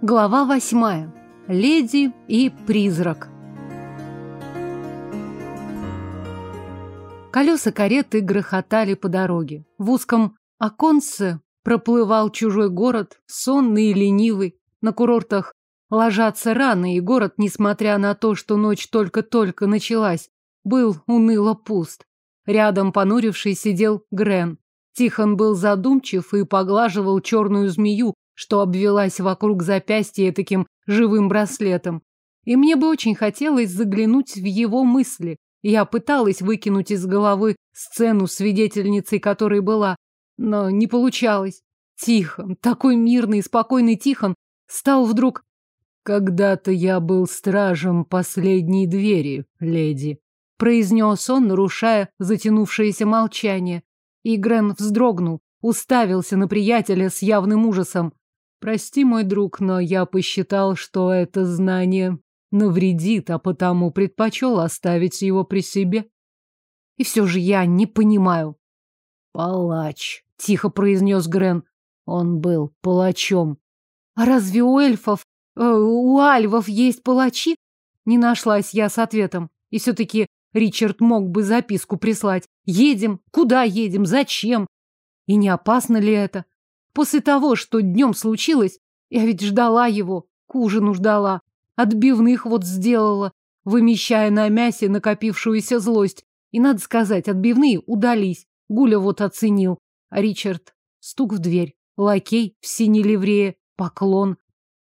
Глава восьмая. Леди и призрак. Колеса кареты грохотали по дороге. В узком оконце проплывал чужой город, сонный и ленивый. На курортах ложатся рано, и город, несмотря на то, что ночь только-только началась, был уныло пуст. Рядом, понуривший, сидел Грен. Тихон был задумчив и поглаживал черную змею, что обвелась вокруг запястья таким живым браслетом. И мне бы очень хотелось заглянуть в его мысли. Я пыталась выкинуть из головы сцену, свидетельницей которой была, но не получалось. Тихон, такой мирный и спокойный Тихон, стал вдруг... «Когда-то я был стражем последней двери, леди», — произнес он, нарушая затянувшееся молчание. И Грен вздрогнул, уставился на приятеля с явным ужасом. Прости, мой друг, но я посчитал, что это знание навредит, а потому предпочел оставить его при себе. И все же я не понимаю. Палач, тихо произнес Грен. Он был палачом. А разве у эльфов, э, у альвов есть палачи? Не нашлась я с ответом. И все-таки Ричард мог бы записку прислать. Едем? Куда едем? Зачем? И не опасно ли это? После того, что днем случилось, я ведь ждала его, к ужину ждала, отбивных вот сделала, вымещая на мясе накопившуюся злость. И, надо сказать, отбивные удались. Гуля вот оценил. А Ричард стук в дверь, лакей в синей ливрее, поклон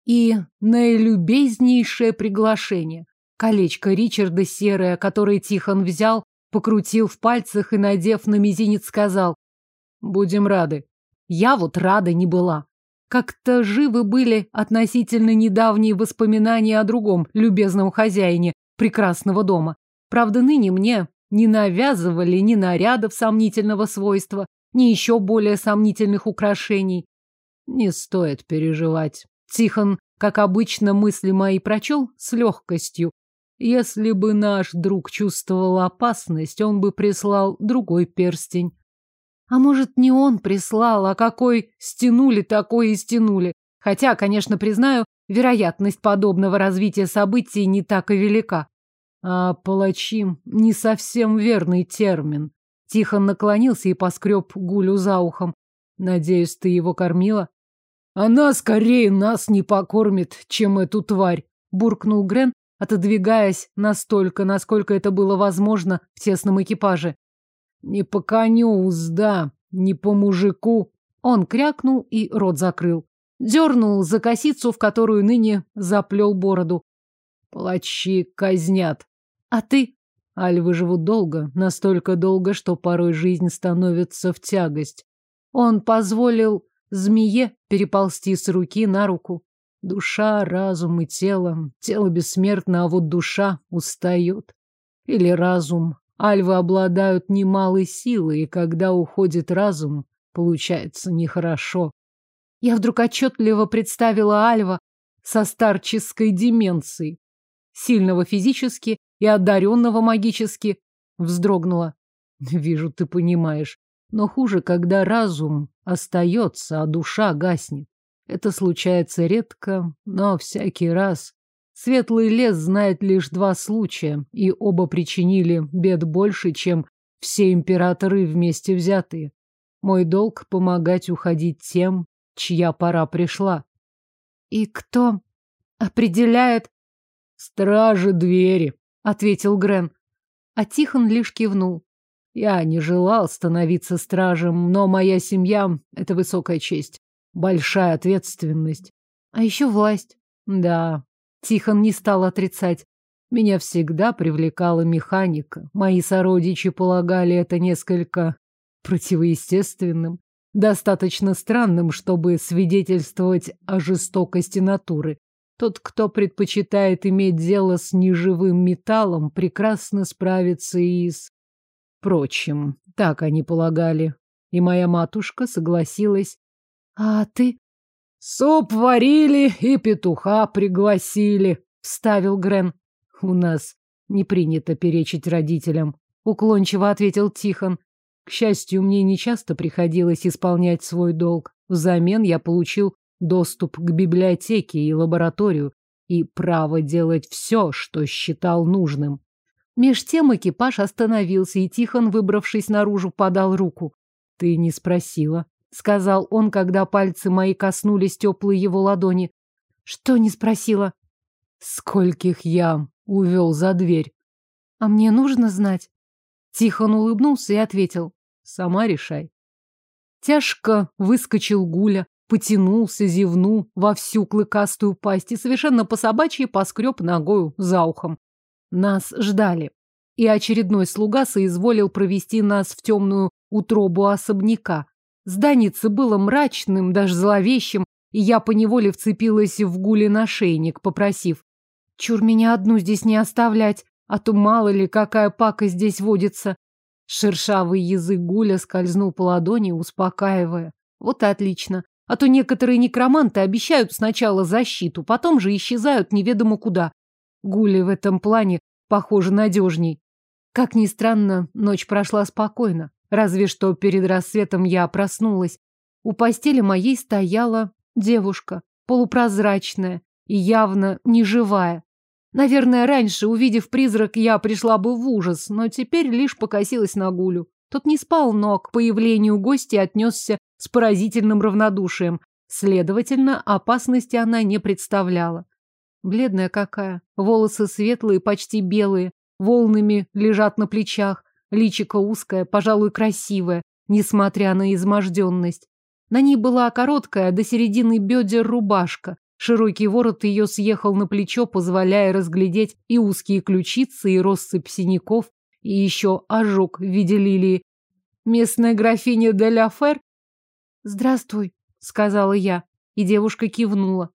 и наилюбезнейшее приглашение. Колечко Ричарда серое, которое Тихон взял, покрутил в пальцах и, надев на мизинец, сказал «Будем рады». Я вот рада не была. Как-то живы были относительно недавние воспоминания о другом любезном хозяине прекрасного дома. Правда, ныне мне не навязывали ни нарядов сомнительного свойства, ни еще более сомнительных украшений. Не стоит переживать. Тихон, как обычно, мысли мои прочел с легкостью. Если бы наш друг чувствовал опасность, он бы прислал другой перстень. А может, не он прислал, а какой стянули, такой и стянули. Хотя, конечно, признаю, вероятность подобного развития событий не так и велика. А палачи — не совсем верный термин. Тихон наклонился и поскреб Гулю за ухом. Надеюсь, ты его кормила? Она скорее нас не покормит, чем эту тварь, буркнул Грен, отодвигаясь настолько, насколько это было возможно в тесном экипаже. Не по коню узда, не по мужику. Он крякнул и рот закрыл. Дернул за косицу, в которую ныне заплел бороду. Палачи казнят. А ты? Альвы живут долго, настолько долго, что порой жизнь становится в тягость. Он позволил змее переползти с руки на руку. Душа, разум и тело. Тело бессмертно, а вот душа устает. Или разум Альвы обладают немалой силой, и когда уходит разум, получается нехорошо. Я вдруг отчетливо представила Альва со старческой деменцией, сильного физически и одаренного магически, вздрогнула. Вижу, ты понимаешь. Но хуже, когда разум остается, а душа гаснет. Это случается редко, но всякий раз Светлый лес знает лишь два случая, и оба причинили бед больше, чем все императоры вместе взятые. Мой долг — помогать уходить тем, чья пора пришла. И кто определяет? Стражи двери, — ответил Грен. А Тихон лишь кивнул. Я не желал становиться стражем, но моя семья — это высокая честь, большая ответственность. А еще власть. Да, Тихон не стал отрицать. Меня всегда привлекала механика. Мои сородичи полагали это несколько противоестественным, достаточно странным, чтобы свидетельствовать о жестокости натуры. Тот, кто предпочитает иметь дело с неживым металлом, прекрасно справится и с... Впрочем, так они полагали. И моя матушка согласилась. А ты? Суп варили и петуха пригласили, вставил Грен. У нас не принято перечить родителям, уклончиво ответил Тихон. К счастью, мне не часто приходилось исполнять свой долг. Взамен я получил доступ к библиотеке и лабораторию и право делать все, что считал нужным. Меж тем экипаж остановился, и Тихон, выбравшись наружу, подал руку. «Ты не спросила», — сказал он, когда пальцы мои коснулись теплой его ладони. «Что не спросила?» «Скольких я увел за дверь?» «А мне нужно знать?» Тихон улыбнулся и ответил. «Сама решай». Тяжко выскочил Гуля, потянулся, зевнул во всю клыкастую пасть и совершенно по-собачьи поскреб ногою за ухом. Нас ждали. И очередной слуга соизволил провести нас в темную утробу особняка. Зданице было мрачным, даже зловещим, и я поневоле вцепилась в гуле на шейник, попросив. Чур меня одну здесь не оставлять, а то мало ли какая пака здесь водится. Шершавый язык гуля скользнул по ладони, успокаивая. Вот и отлично. А то некоторые некроманты обещают сначала защиту, потом же исчезают неведомо куда. Гули в этом плане, похоже, надежней. Как ни странно, ночь прошла спокойно. Разве что перед рассветом я проснулась. У постели моей стояла девушка, полупрозрачная и явно неживая. Наверное, раньше, увидев призрак, я пришла бы в ужас, но теперь лишь покосилась на Гулю. Тот не спал, но к появлению гостя отнесся с поразительным равнодушием. Следовательно, опасности она не представляла. Бледная какая, волосы светлые, почти белые, волнами лежат на плечах, личико узкое, пожалуй, красивое, несмотря на изможденность. На ней была короткая до середины бедер рубашка. Широкий ворот ее съехал на плечо, позволяя разглядеть и узкие ключицы, и россыпь синяков, и еще ожог в виде лилии. Местная графиня де ля Фер «Здравствуй», — сказала я, и девушка кивнула.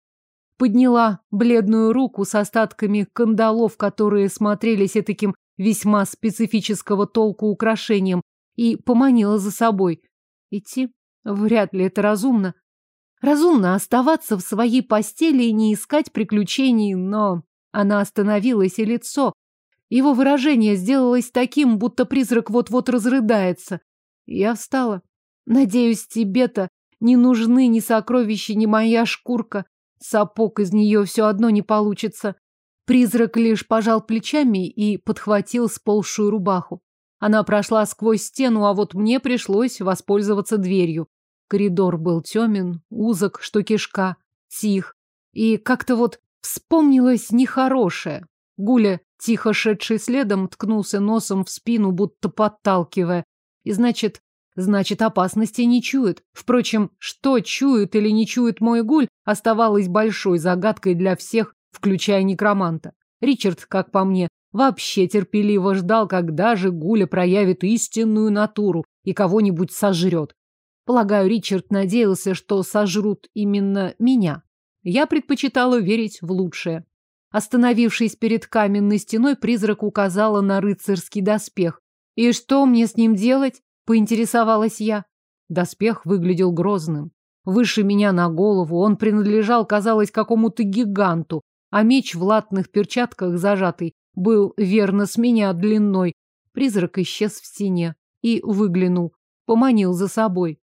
Подняла бледную руку с остатками кандалов, которые смотрелись таким весьма специфического толку украшением, и поманила за собой. Идти? Вряд ли это разумно. Разумно оставаться в своей постели и не искать приключений, но она остановилась, и лицо. Его выражение сделалось таким, будто призрак вот-вот разрыдается. Я встала. Надеюсь, тебе-то не нужны ни сокровища, ни моя шкурка. Сапог из нее все одно не получится. Призрак лишь пожал плечами и подхватил сползшую рубаху. Она прошла сквозь стену, а вот мне пришлось воспользоваться дверью. Коридор был темен, узок, что кишка, тих. И как-то вот вспомнилось нехорошее. Гуля, тихо шедший следом, ткнулся носом в спину, будто подталкивая. И значит, значит, опасности не чует. Впрочем, что чует или не чует мой гуль, оставалось большой загадкой для всех, включая некроманта. Ричард, как по мне, вообще терпеливо ждал, когда же Гуля проявит истинную натуру и кого-нибудь сожрет. Полагаю, Ричард надеялся, что сожрут именно меня. Я предпочитала верить в лучшее. Остановившись перед каменной стеной, призрак указала на рыцарский доспех. «И что мне с ним делать?» Поинтересовалась я. Доспех выглядел грозным. Выше меня на голову он принадлежал, казалось, какому-то гиганту, а меч в латных перчатках зажатый был верно с меня длиной. Призрак исчез в стене и выглянул, поманил за собой.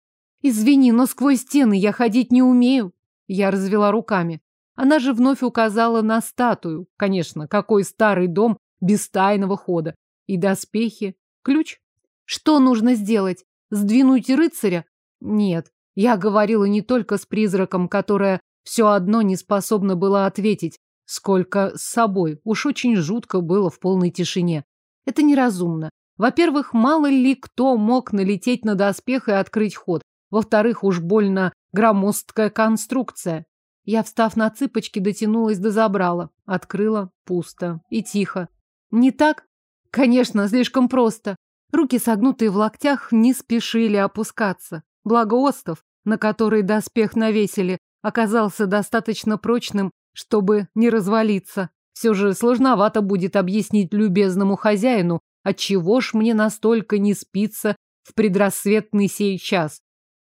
«Извини, но сквозь стены я ходить не умею». Я развела руками. Она же вновь указала на статую. Конечно, какой старый дом без тайного хода. И доспехи. Ключ. Что нужно сделать? Сдвинуть рыцаря? Нет. Я говорила не только с призраком, которая все одно не способна была ответить, сколько с собой. Уж очень жутко было в полной тишине. Это неразумно. Во-первых, мало ли кто мог налететь на доспех и открыть ход. Во-вторых, уж больно громоздкая конструкция. Я, встав на цыпочки, дотянулась до забрала. Открыла. Пусто. И тихо. Не так? Конечно, слишком просто. Руки, согнутые в локтях, не спешили опускаться. Благо остов, на который доспех навесили, оказался достаточно прочным, чтобы не развалиться. Все же сложновато будет объяснить любезному хозяину, отчего ж мне настолько не спится в предрассветный сей час.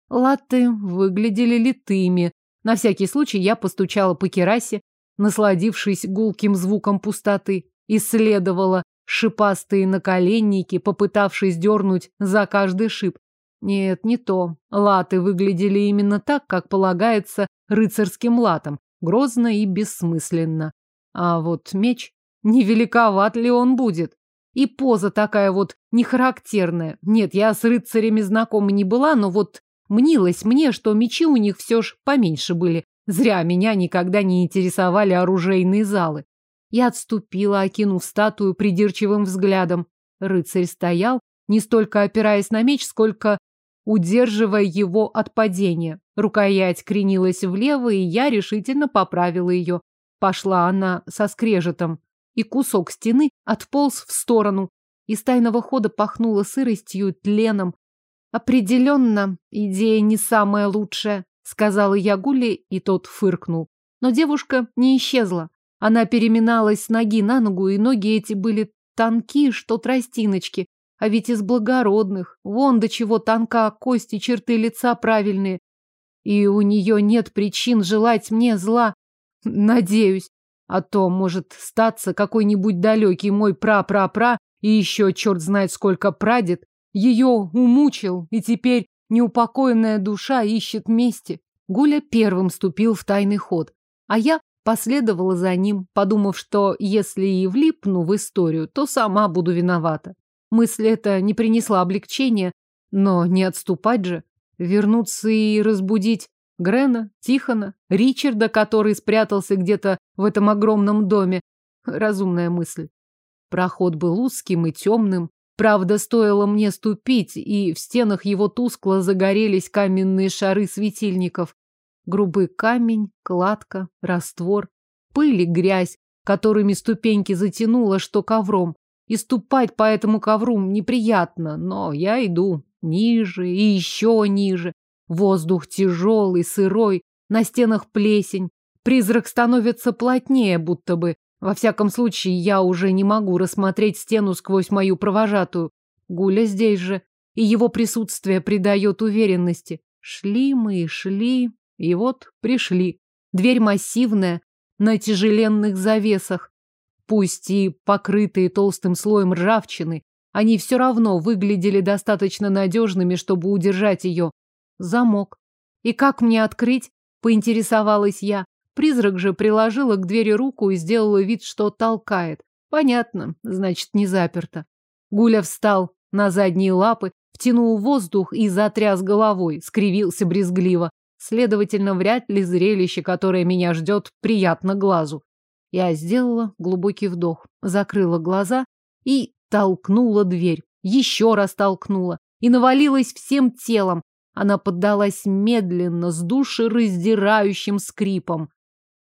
Латы выглядели литыми. На всякий случай я постучала по керасе, насладившись гулким звуком пустоты, исследовала шипастые наколенники, попытавшись дернуть за каждый шип. Нет, не то. Латы выглядели именно так, как полагается рыцарским латам. Грозно и бессмысленно. А вот меч, невеликоват ли он будет? И поза такая вот нехарактерная. Нет, я с рыцарями знакома не была, но вот мнилось мне, что мечи у них все ж поменьше были. Зря меня никогда не интересовали оружейные залы. Я отступила, окинув статую придирчивым взглядом. Рыцарь стоял, не столько опираясь на меч, сколько удерживая его от падения. Рукоять кренилась влево, и я решительно поправила ее. Пошла она со скрежетом, и кусок стены отполз в сторону. Из тайного хода пахнуло сыростью и тленом. Определенно, идея не самая лучшая, сказала я Гуле, и тот фыркнул. Но девушка не исчезла. Она переминалась с ноги на ногу, и ноги эти были тонкие, что тростиночки. А ведь из благородных. Вон до чего тонка кости, черты лица правильные. И у нее нет причин желать мне зла. Надеюсь. А то может статься какой-нибудь далекий мой пра-пра-пра и еще черт знает сколько прадед ее умучил, и теперь неупокоенная душа ищет мести. Гуля первым ступил в тайный ход, а я последовала за ним, подумав, что если и влипну в историю, то сама буду виновата. Мысль эта не принесла облегчения, но не отступать же, вернуться и разбудить Грена, Тихона, Ричарда, который спрятался где-то в этом огромном доме. Разумная мысль. Проход был узким и темным. Правда, стоило мне ступить, и в стенах его тускло загорелись каменные шары светильников. Грубый камень, кладка, раствор, пыль и грязь, которыми ступеньки затянуло, что ковром. И ступать по этому ковру неприятно, но я иду ниже и еще ниже. Воздух тяжелый, сырой, на стенах плесень. Призрак становится плотнее, будто бы. Во всяком случае, я уже не могу рассмотреть стену сквозь мою провожатую. Гуля здесь же, и его присутствие придает уверенности. Шли мы и шли, и вот пришли. Дверь массивная, на тяжеленных завесах. Пусть и покрытые толстым слоем ржавчины, они все равно выглядели достаточно надежными, чтобы удержать ее. Замок. И как мне открыть? Поинтересовалась я. Призрак же приложила к двери руку и сделала вид, что толкает. Понятно, значит, не заперто. Гуля встал на задние лапы, втянул воздух и затряс головой, скривился брезгливо. Следовательно, вряд ли зрелище, которое меня ждет, приятно глазу. Я сделала глубокий вдох, закрыла глаза и толкнула дверь. Еще раз толкнула и навалилась всем телом. Она поддалась медленно, с душераздирающим скрипом.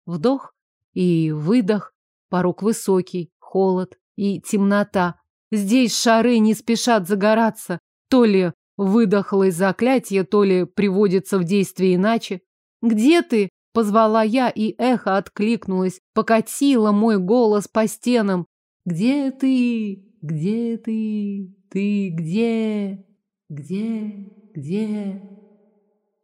Вдох и выдох. Порог высокий, холод и темнота. Здесь шары не спешат загораться. То ли выдохлось заклятие, то ли приводится в действие иначе. «Где ты?» Позвала я, и эхо откликнулось, покатило мой голос по стенам. «Где ты? Где ты? Ты где? Где? Где?»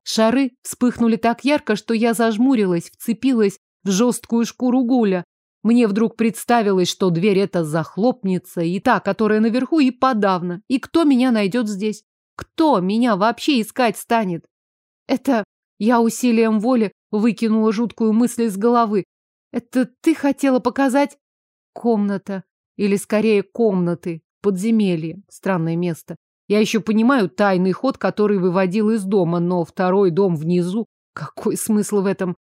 Шары вспыхнули так ярко, что я зажмурилась, вцепилась в жесткую шкуру гуля. Мне вдруг представилось, что дверь эта захлопнется, и та, которая наверху, и подавно. И кто меня найдет здесь? Кто меня вообще искать станет? Это я усилием воли Выкинула жуткую мысль из головы. Это ты хотела показать? Комната. Или скорее комнаты. Подземелье. Странное место. Я еще понимаю тайный ход, который выводил из дома, но второй дом внизу. Какой смысл в этом?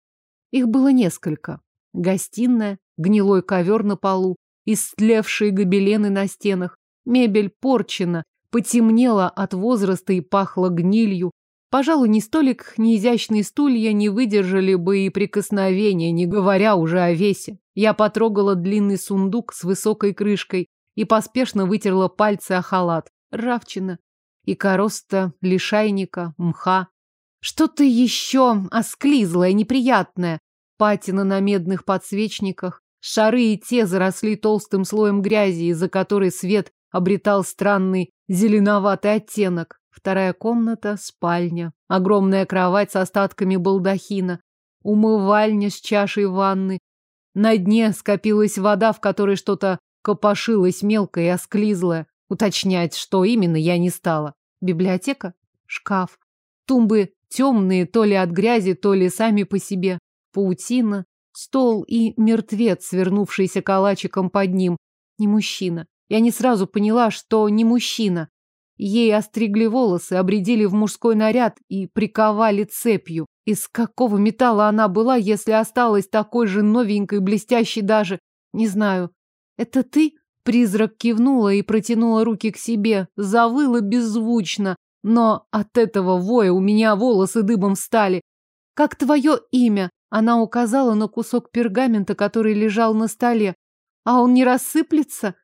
Их было несколько. Гостиная, гнилой ковер на полу, истлевшие гобелены на стенах, мебель порчена, потемнела от возраста и пахла гнилью, Пожалуй, ни столик, ни изящные стулья не выдержали бы и прикосновения, не говоря уже о весе. Я потрогала длинный сундук с высокой крышкой и поспешно вытерла пальцы о халат. Ржавчина. И короста, лишайника, мха. Что-то еще осклизлое, неприятное. Патина на медных подсвечниках. Шары и те заросли толстым слоем грязи, из-за которой свет обретал странный зеленоватый оттенок. Вторая комната – спальня. Огромная кровать с остатками балдахина. Умывальня с чашей ванны. На дне скопилась вода, в которой что-то копошилось мелкое и осклизлое. Уточнять, что именно, я не стала. Библиотека? шкаф. Тумбы темные, то ли от грязи, то ли сами по себе. Паутина, стол и мертвец, свернувшийся калачиком под ним. Не мужчина. Я не сразу поняла, что не мужчина. Ей остригли волосы, обредили в мужской наряд и приковали цепью. Из какого металла она была, если осталась такой же новенькой, блестящей даже? Не знаю. Это ты? Призрак кивнула и протянула руки к себе, завыла беззвучно, но от этого воя у меня волосы дыбом стали. Как твое имя? Она указала на кусок пергамента, который лежал на столе. А он не рассыплется?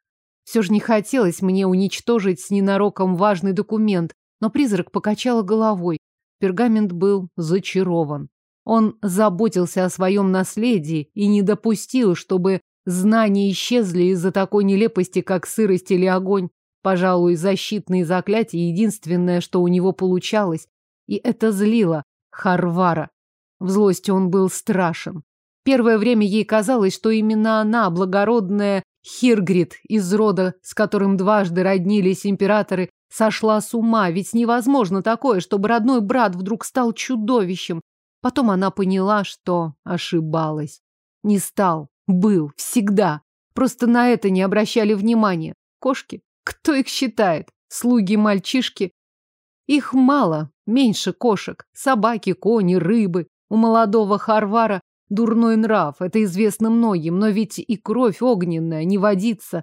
Все же не хотелось мне уничтожить с ненароком важный документ, но призрак покачала головой. Пергамент был зачарован. Он заботился о своем наследии и не допустил, чтобы знания исчезли из-за такой нелепости, как сырость или огонь. Пожалуй, защитные заклятия единственное, что у него получалось. И это злило Харвара. В злости он был страшен. Первое время ей казалось, что именно она, благородная Хиргрид из рода, с которым дважды роднились императоры, сошла с ума, ведь невозможно такое, чтобы родной брат вдруг стал чудовищем. Потом она поняла, что ошибалась. Не стал, был, всегда. Просто на это не обращали внимания. Кошки? Кто их считает? Слуги-мальчишки? Их мало, меньше кошек. Собаки, кони, рыбы. У молодого Харвара Дурной нрав, это известно многим, но ведь и кровь огненная не водится.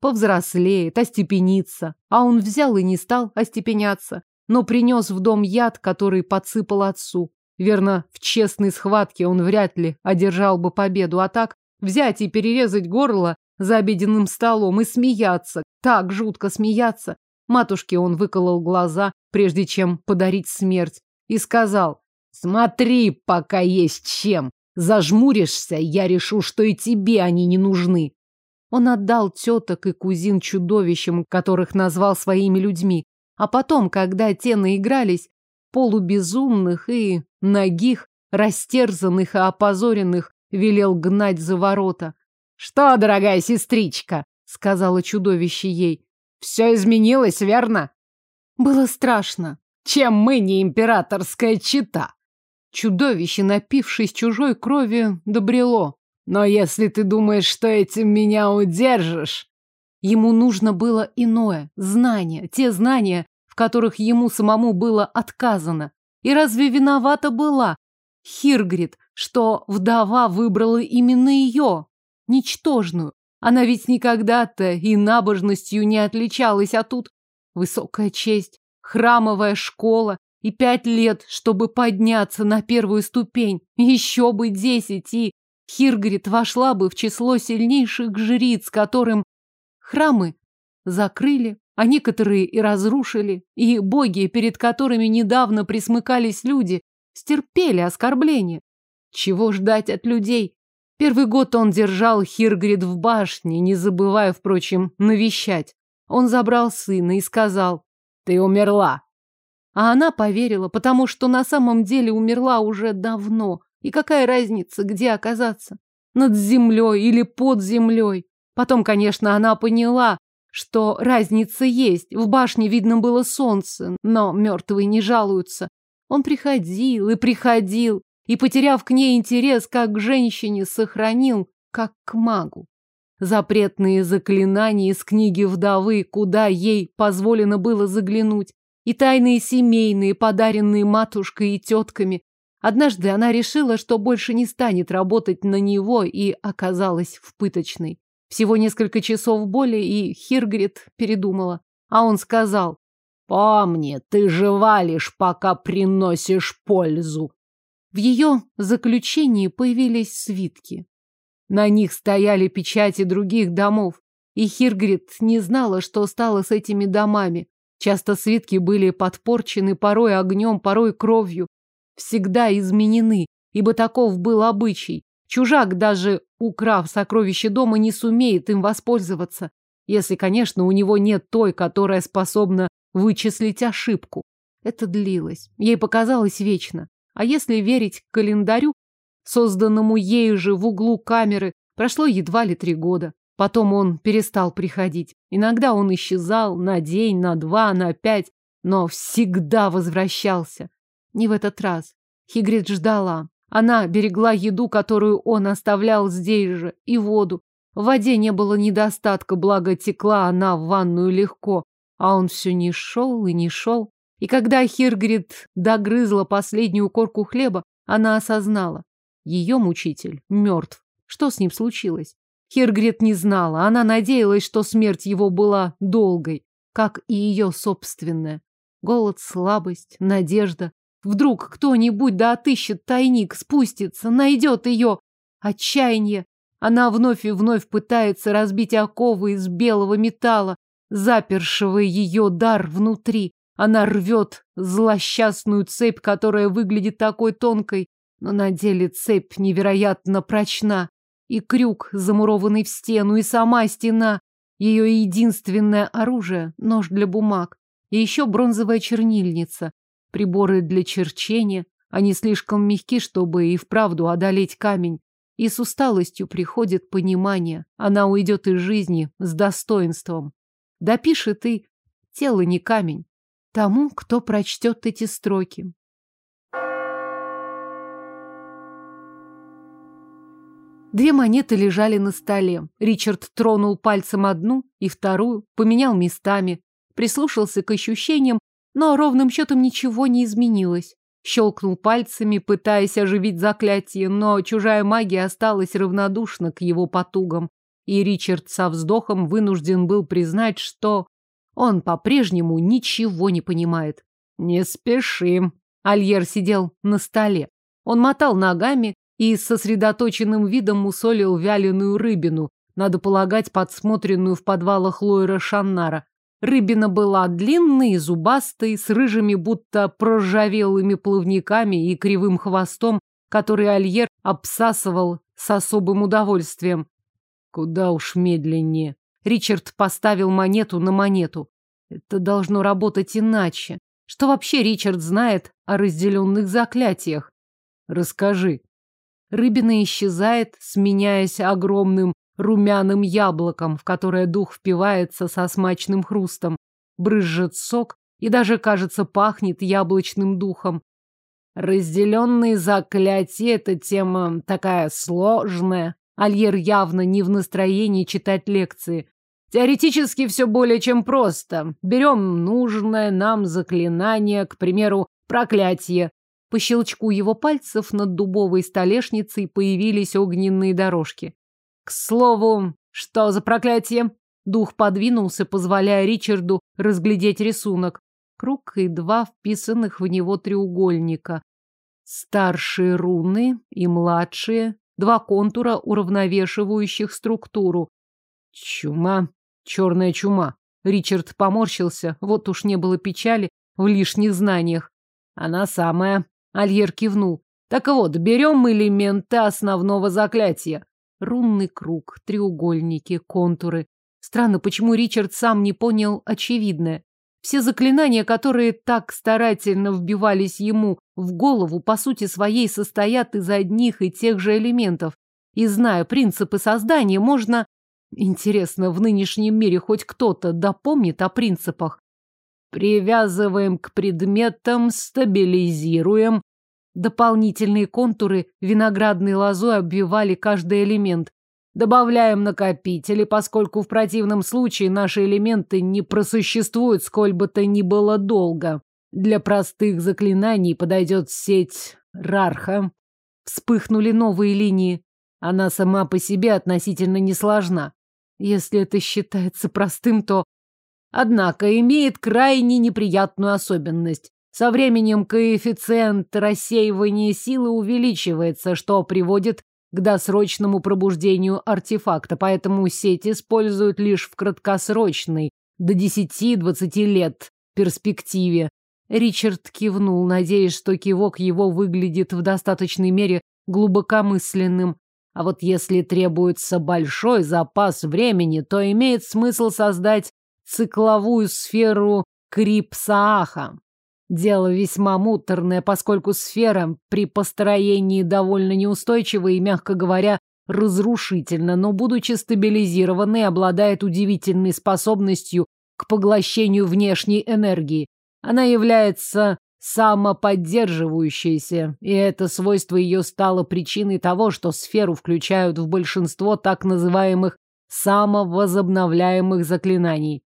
Повзрослеет, остепенится. А он взял и не стал остепеняться, но принес в дом яд, который подсыпал отцу. Верно, в честной схватке он вряд ли одержал бы победу, а так взять и перерезать горло за обеденным столом и смеяться, так жутко смеяться. Матушке он выколол глаза, прежде чем подарить смерть, и сказал, «Смотри, пока есть чем, Зажмуришься, я решу, что и тебе они не нужны. Он отдал теток и кузин чудовищам, которых назвал своими людьми. А потом, когда те наигрались, полубезумных и ногих, растерзанных и опозоренных, велел гнать за ворота. «Что, дорогая сестричка?» — сказала чудовище ей. «Все изменилось, верно?» Было страшно. Чем мы не императорская чита? Чудовище, напившись чужой крови, добрело. Но если ты думаешь, что этим меня удержишь... Ему нужно было иное, знание, те знания, в которых ему самому было отказано. И разве виновата была Хиргрид, что вдова выбрала именно ее, ничтожную? Она ведь никогда-то и набожностью не отличалась, а тут высокая честь, храмовая школа, и пять лет, чтобы подняться на первую ступень. Еще бы десять, и Хиргрид вошла бы в число сильнейших жриц, которым храмы закрыли, а некоторые и разрушили, и боги, перед которыми недавно присмыкались люди, стерпели оскорбления. Чего ждать от людей? Первый год он держал Хиргрид в башне, не забывая, впрочем, навещать. Он забрал сына и сказал, «Ты умерла, а она поверила, потому что на самом деле умерла уже давно. И какая разница, где оказаться? Над землей или под землей? Потом, конечно, она поняла, что разница есть. В башне видно было солнце, но мертвые не жалуются. Он приходил и приходил, и, потеряв к ней интерес, как к женщине, сохранил, как к магу. Запретные заклинания из книги вдовы, куда ей позволено было заглянуть, и тайные семейные, подаренные матушкой и тетками. Однажды она решила, что больше не станет работать на него и оказалась в пыточной. Всего несколько часов боли, и Хиргрид передумала. А он сказал, «Помни, ты жива лишь, пока приносишь пользу». В ее заключении появились свитки. На них стояли печати других домов, и Хиргрид не знала, что стало с этими домами. Часто свитки были подпорчены порой огнем, порой кровью. Всегда изменены, ибо таков был обычай. Чужак, даже украв сокровище дома, не сумеет им воспользоваться. Если, конечно, у него нет той, которая способна вычислить ошибку. Это длилось. Ей показалось вечно. А если верить календарю, созданному ею же в углу камеры, прошло едва ли три года. Потом он перестал приходить. Иногда он исчезал на день, на два, на пять. но всегда возвращался. Не в этот раз. Хигрид ждала. Она берегла еду, которую он оставлял здесь же, и воду. В воде не было недостатка, благо текла она в ванную легко, а он все не шел и не шел. И когда Хиргрид догрызла последнюю корку хлеба, она осознала. Ее мучитель мертв. Что с ним случилось? Хиргрид не знала. Она надеялась, что смерть его была долгой, как и ее собственная. Голод, слабость, надежда. Вдруг кто-нибудь да отыщет тайник, спустится, найдет ее. Отчаяние. Она вновь и вновь пытается разбить оковы из белого металла, запершего ее дар внутри. Она рвет злосчастную цепь, которая выглядит такой тонкой, но на деле цепь невероятно прочна. И крюк, замурованный в стену, и сама стена. Ее единственное оружие — нож для бумаг. И еще бронзовая чернильница. Приборы для черчения. Они слишком мягки, чтобы и вправду одолеть камень. И с усталостью приходит понимание. Она уйдет из жизни с достоинством. Допишет и тело не камень. Тому, кто прочтет эти строки. Две монеты лежали на столе. Ричард тронул пальцем одну и вторую, поменял местами, прислушался к ощущениям, но ровным счетом ничего не изменилось. Щелкнул пальцами, пытаясь оживить заклятие, но чужая магия осталась равнодушна к его потугам, и Ричард со вздохом вынужден был признать, что он по-прежнему ничего не понимает. «Не спешим». Альер сидел на столе. Он мотал ногами, и с сосредоточенным видом мусолил вяленую рыбину, надо полагать, подсмотренную в подвалах Лойра Шаннара. Рыбина была длинной, зубастой, с рыжими, будто проржавелыми плавниками и кривым хвостом, который Альер обсасывал с особым удовольствием. Куда уж медленнее. Ричард поставил монету на монету. Это должно работать иначе. Что вообще Ричард знает о разделенных заклятиях? Расскажи. Рыбина исчезает, сменяясь огромным румяным яблоком, в которое дух впивается со смачным хрустом. Брызжет сок и даже, кажется, пахнет яблочным духом. Разделенные заклятия — это тема такая сложная. Альер явно не в настроении читать лекции. Теоретически все более чем просто. Берем нужное нам заклинание, к примеру, проклятие, по щелчку его пальцев над дубовой столешницей появились огненные дорожки. К слову, что за проклятие? Дух подвинулся, позволяя Ричарду разглядеть рисунок. Круг и два вписанных в него треугольника. Старшие руны и младшие. Два контура, уравновешивающих структуру. Чума. Черная чума. Ричард поморщился. Вот уж не было печали в лишних знаниях. Она самая. Альер кивнул. Так вот, берем элементы основного заклятия. Рунный круг, треугольники, контуры. Странно, почему Ричард сам не понял очевидное. Все заклинания, которые так старательно вбивались ему в голову, по сути своей состоят из одних и тех же элементов. И зная принципы создания, можно... Интересно, в нынешнем мире хоть кто-то допомнит о принципах? Привязываем к предметам, стабилизируем. Дополнительные контуры виноградной лозой обвивали каждый элемент. Добавляем накопители, поскольку в противном случае наши элементы не просуществуют сколь бы то ни было долго. Для простых заклинаний подойдет сеть Рарха. Вспыхнули новые линии. Она сама по себе относительно несложна. Если это считается простым, то Однако имеет крайне неприятную особенность. Со временем коэффициент рассеивания силы увеличивается, что приводит к досрочному пробуждению артефакта, поэтому сеть используют лишь в краткосрочной, до 10-20 лет, перспективе. Ричард кивнул, надеясь, что кивок его выглядит в достаточной мере глубокомысленным. А вот если требуется большой запас времени, то имеет смысл создать цикловую сферу Крипсааха. Дело весьма муторное, поскольку сфера при построении довольно неустойчива и, мягко говоря, разрушительна, но, будучи стабилизированной, обладает удивительной способностью к поглощению внешней энергии. Она является самоподдерживающейся, и это свойство ее стало причиной того, что сферу включают в большинство так называемых самовозобновляемых заклинаний.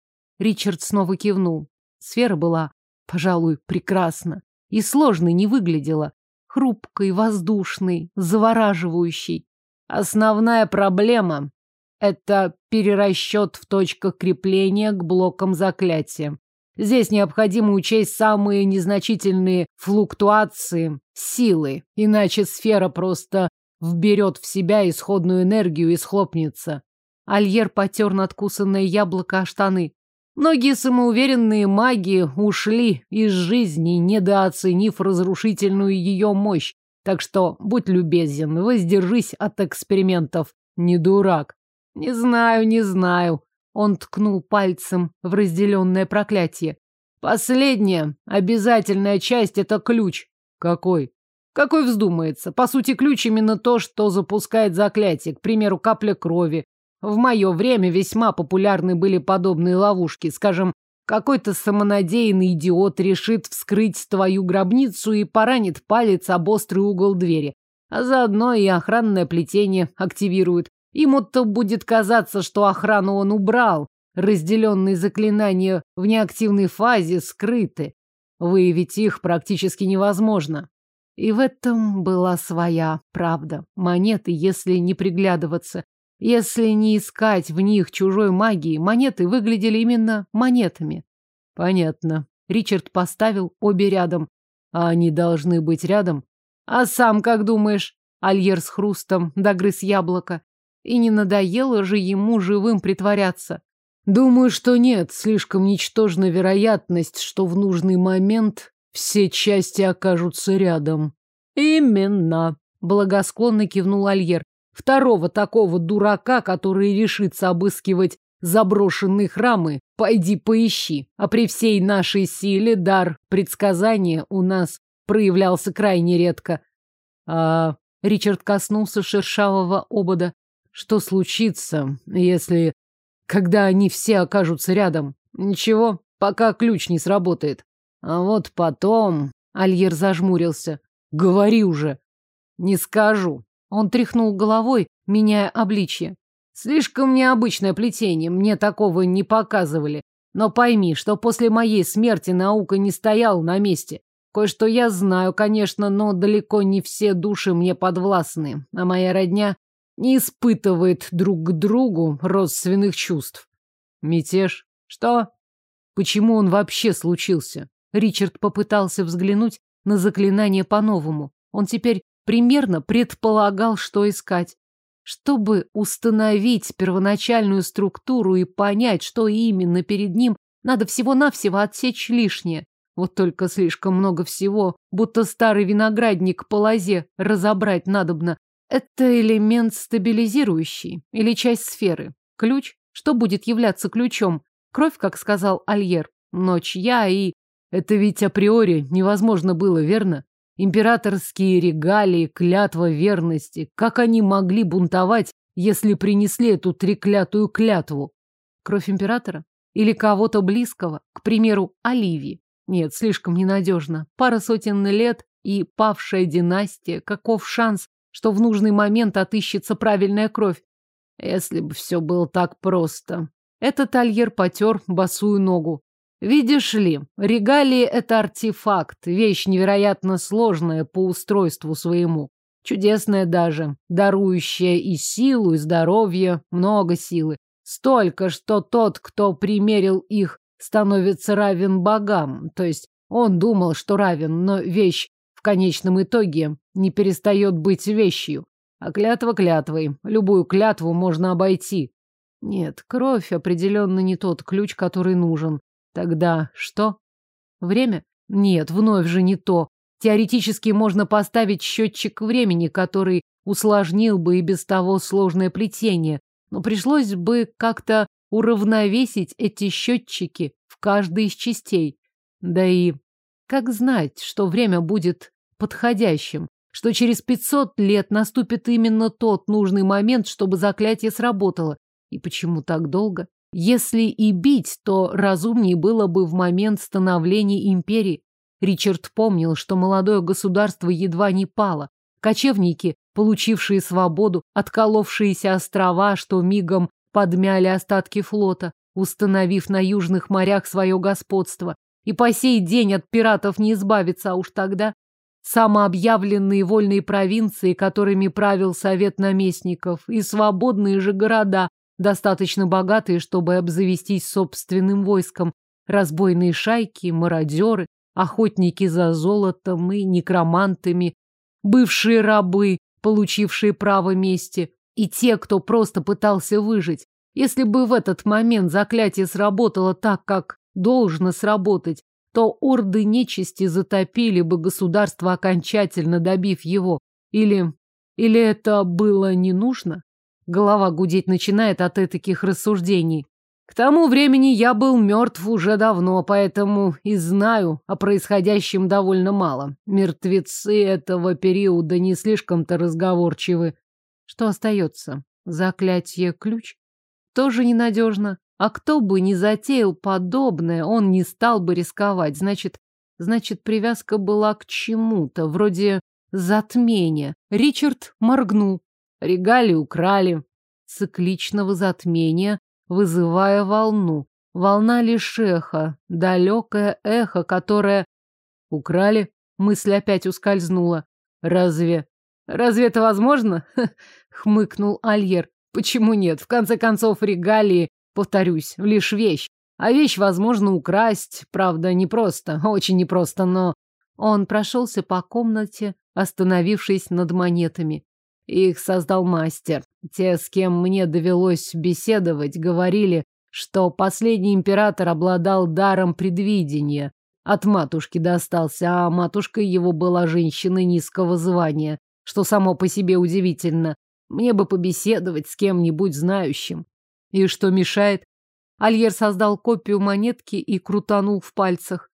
Ричард снова кивнул. Сфера была, пожалуй, прекрасна. И сложной не выглядела. Хрупкой, воздушной, завораживающей. Основная проблема — это перерасчет в точках крепления к блокам заклятия. Здесь необходимо учесть самые незначительные флуктуации силы, иначе сфера просто вберет в себя исходную энергию и схлопнется. Альер потер надкусанное яблоко о штаны. Многие самоуверенные маги ушли из жизни, недооценив разрушительную ее мощь. Так что, будь любезен, воздержись от экспериментов. Не дурак. Не знаю, не знаю. Он ткнул пальцем в разделенное проклятие. Последняя, обязательная часть — это ключ. Какой? Какой вздумается. По сути, ключ именно то, что запускает заклятие. К примеру, капля крови. В мое время весьма популярны были подобные ловушки. Скажем, какой-то самонадеянный идиот решит вскрыть твою гробницу и поранит палец об острый угол двери. А заодно и охранное плетение активирует. Ему-то будет казаться, что охрану он убрал. Разделенные заклинания в неактивной фазе скрыты. Выявить их практически невозможно. И в этом была своя правда. Монеты, если не приглядываться, если не искать в них чужой магии, монеты выглядели именно монетами. Понятно. Ричард поставил обе рядом. А они должны быть рядом? А сам как думаешь? Альер с хрустом догрыз яблоко. И не надоело же ему живым притворяться. Думаю, что нет. Слишком ничтожна вероятность, что в нужный момент все части окажутся рядом. Именно. Благосклонно кивнул Альер. Второго такого дурака, который решится обыскивать заброшенные храмы, пойди поищи. А при всей нашей силе дар предсказания у нас проявлялся крайне редко. А Ричард коснулся шершавого обода. Что случится, если... Когда они все окажутся рядом? Ничего, пока ключ не сработает. А вот потом... Альер зажмурился. Говори уже. Не скажу. Он тряхнул головой, меняя обличье. Слишком необычное плетение, мне такого не показывали. Но пойми, что после моей смерти наука не стояла на месте. Кое-что я знаю, конечно, но далеко не все души мне подвластны, а моя родня не испытывает друг к другу родственных чувств. Мятеж? Что? Почему он вообще случился? Ричард попытался взглянуть на заклинание по-новому. Он теперь примерно предполагал, что искать. Чтобы установить первоначальную структуру и понять, что именно перед ним, надо всего-навсего отсечь лишнее. Вот только слишком много всего, будто старый виноградник по лозе разобрать надобно, это элемент стабилизирующий или часть сферы. Ключ? Что будет являться ключом? Кровь, как сказал Альер. Ночь я и... Это ведь априори невозможно было, верно? Императорские регалии, клятва верности. Как они могли бунтовать, если принесли эту треклятую клятву? Кровь императора? Или кого-то близкого? К примеру, Оливии? Нет, слишком ненадежно. Пара сотен лет и павшая династия. Каков шанс, что в нужный момент отыщется правильная кровь. Если бы все было так просто. Этот тальер потер босую ногу. Видишь ли, регалии — это артефакт, вещь невероятно сложная по устройству своему. Чудесная даже, дарующая и силу, и здоровье, много силы. Столько, что тот, кто примерил их, становится равен богам. То есть он думал, что равен, но вещь конечном итоге не перестает быть вещью. А клятва клятвой. Любую клятву можно обойти. Нет, кровь определенно не тот ключ, который нужен. Тогда что? Время? Нет, вновь же не то. Теоретически можно поставить счетчик времени, который усложнил бы и без того сложное плетение, но пришлось бы как-то уравновесить эти счетчики в каждой из частей. Да и как знать, что время будет подходящим, что через 500 лет наступит именно тот нужный момент, чтобы заклятие сработало. И почему так долго? Если и бить, то разумнее было бы в момент становления империи. Ричард помнил, что молодое государство едва не пало. Кочевники, получившие свободу, отколовшиеся острова, что мигом подмяли остатки флота, установив на южных морях свое господство. И по сей день от пиратов не избавиться, а уж тогда самообъявленные вольные провинции, которыми правил совет наместников, и свободные же города, достаточно богатые, чтобы обзавестись собственным войском, разбойные шайки, мародеры, охотники за золотом и некромантами, бывшие рабы, получившие право мести, и те, кто просто пытался выжить. Если бы в этот момент заклятие сработало так, как должно сработать, то орды нечисти затопили бы государство окончательно, добив его. Или... или это было не нужно? Голова гудеть начинает от таких рассуждений. К тому времени я был мертв уже давно, поэтому и знаю о происходящем довольно мало. Мертвецы этого периода не слишком-то разговорчивы. Что остается? Заклятие ключ? Тоже ненадежно. А кто бы не затеял подобное, он не стал бы рисковать. Значит, значит, привязка была к чему-то, вроде затмения. Ричард моргнул. Регалии украли. Цикличного затмения, вызывая волну. Волна лишь эхо, далекое эхо, которое... Украли? Мысль опять ускользнула. Разве... Разве это возможно? Хмыкнул Альер. Почему нет? В конце концов, регалии, повторюсь, лишь вещь. А вещь возможно украсть, правда, непросто, очень непросто, но... Он прошелся по комнате, остановившись над монетами. Их создал мастер. Те, с кем мне довелось беседовать, говорили, что последний император обладал даром предвидения. От матушки достался, а матушкой его была женщина низкого звания, что само по себе удивительно. Мне бы побеседовать с кем-нибудь знающим. И что мешает? Альер создал копию монетки и крутанул в пальцах.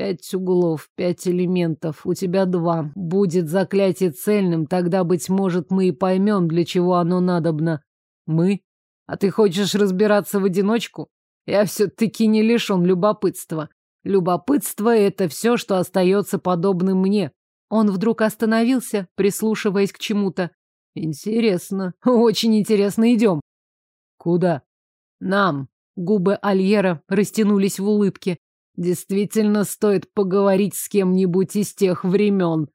Пять углов, пять элементов. У тебя два. Будет заклятие цельным, тогда, быть может, мы и поймем, для чего оно надобно. Мы? А ты хочешь разбираться в одиночку? Я все-таки не лишен любопытства. Любопытство — это все, что остается подобным мне. Он вдруг остановился, прислушиваясь к чему-то. Интересно, очень интересно. Идем. Куда? Нам. Губы Альера растянулись в улыбке. Действительно стоит поговорить с кем-нибудь из тех времен.